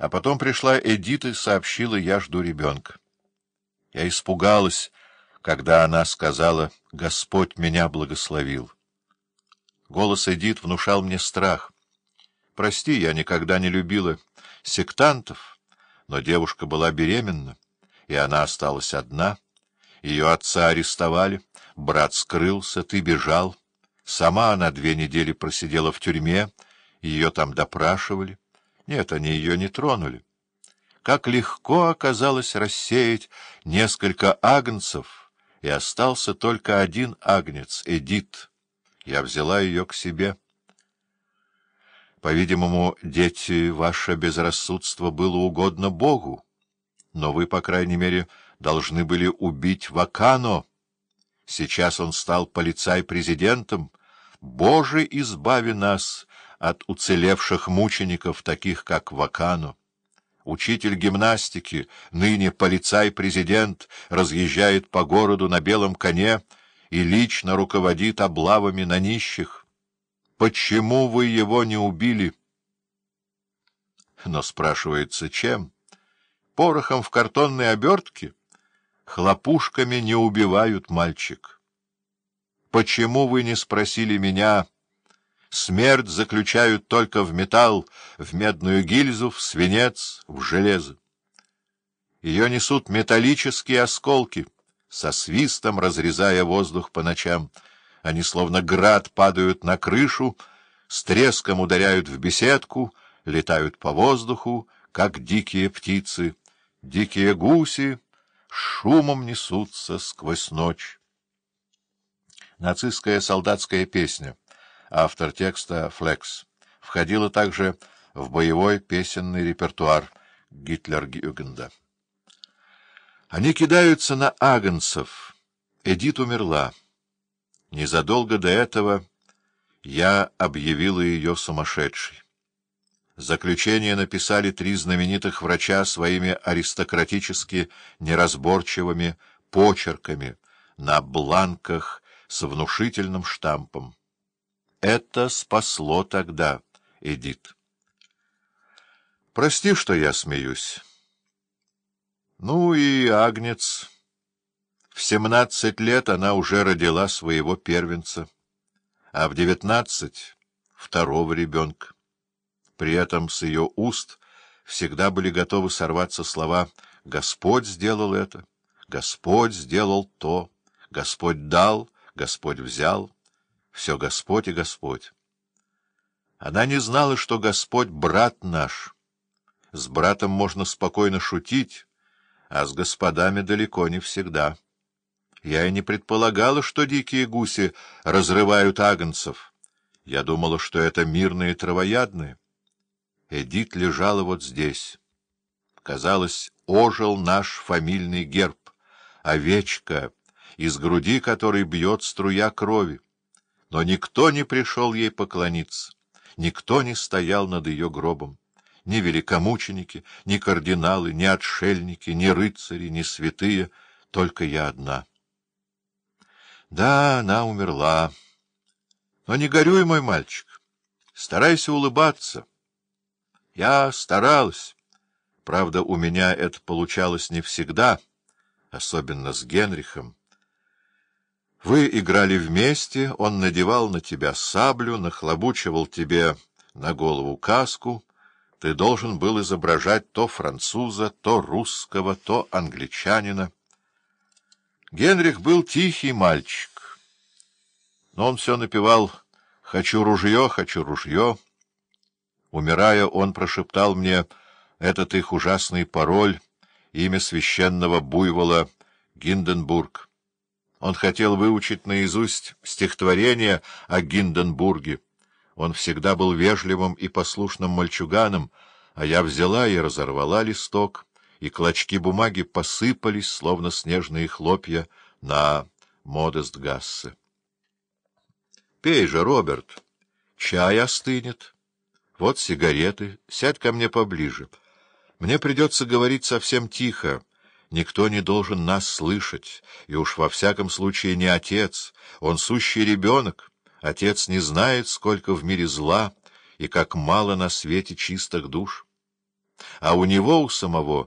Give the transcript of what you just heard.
А потом пришла Эдит и сообщила, я жду ребенка. Я испугалась, когда она сказала «Господь меня благословил». Голос Эдит внушал мне страх. Прости, я никогда не любила сектантов, но девушка была беременна, и она осталась одна. Ее отца арестовали, брат скрылся, ты бежал. Сама она две недели просидела в тюрьме, ее там допрашивали. Нет, они ее не тронули. Как легко оказалось рассеять несколько агнцев, и остался только один агнец — Эдит. Я взяла ее к себе. По-видимому, дети, ваше безрассудство было угодно Богу, но вы, по крайней мере, должны были убить Вакано. Сейчас он стал полицай-президентом. Боже, избави нас от уцелевших мучеников, таких как Вакано. Учитель гимнастики, ныне полицай-президент, разъезжает по городу на белом коне и лично руководит облавами на нищих. Почему вы его не убили? Но спрашивается, чем? Порохом в картонной обертке? Хлопушками не убивают мальчик. Почему вы не спросили меня... Смерть заключают только в металл, в медную гильзу, в свинец, в железо. Ее несут металлические осколки, со свистом разрезая воздух по ночам. Они словно град падают на крышу, с треском ударяют в беседку, летают по воздуху, как дикие птицы. Дикие гуси шумом несутся сквозь ночь. Нацистская солдатская песня автор текста «Флекс», входила также в боевой песенный репертуар Гитлер-Гюгенда. Они кидаются на агнцев. Эдит умерла. Незадолго до этого я объявила ее сумасшедшей. Заключение написали три знаменитых врача своими аристократически неразборчивыми почерками на бланках с внушительным штампом. Это спасло тогда Эдит. Прости, что я смеюсь. Ну и Агнец. В семнадцать лет она уже родила своего первенца, а в девятнадцать — второго ребенка. При этом с ее уст всегда были готовы сорваться слова «Господь сделал это», «Господь сделал то», «Господь дал», «Господь взял» все Господь и Господь. Она не знала, что Господь — брат наш. С братом можно спокойно шутить, а с господами далеко не всегда. Я и не предполагала, что дикие гуси разрывают агнцев. Я думала, что это мирные травоядные. Эдит лежала вот здесь. Казалось, ожил наш фамильный герб, овечка, из груди которой бьет струя крови. Но никто не пришел ей поклониться, никто не стоял над ее гробом. Ни великомученики, ни кардиналы, ни отшельники, ни рыцари, ни святые, только я одна. Да, она умерла. Но не горюй, мой мальчик, старайся улыбаться. Я старалась. Правда, у меня это получалось не всегда, особенно с Генрихом. Вы играли вместе, он надевал на тебя саблю, нахлобучивал тебе на голову каску. Ты должен был изображать то француза, то русского, то англичанина. Генрих был тихий мальчик, но он все напевал «Хочу ружье, хочу ружье». Умирая, он прошептал мне этот их ужасный пароль, имя священного буйвола Гинденбург. Он хотел выучить наизусть стихотворение о Гинденбурге. Он всегда был вежливым и послушным мальчуганом, а я взяла и разорвала листок, и клочки бумаги посыпались, словно снежные хлопья, на Модестгассе. — Пей же, Роберт, чай остынет. Вот сигареты, сядь ко мне поближе. Мне придется говорить совсем тихо, Никто не должен нас слышать, и уж во всяком случае не отец. Он сущий ребенок. Отец не знает, сколько в мире зла и как мало на свете чистых душ. а у него у самого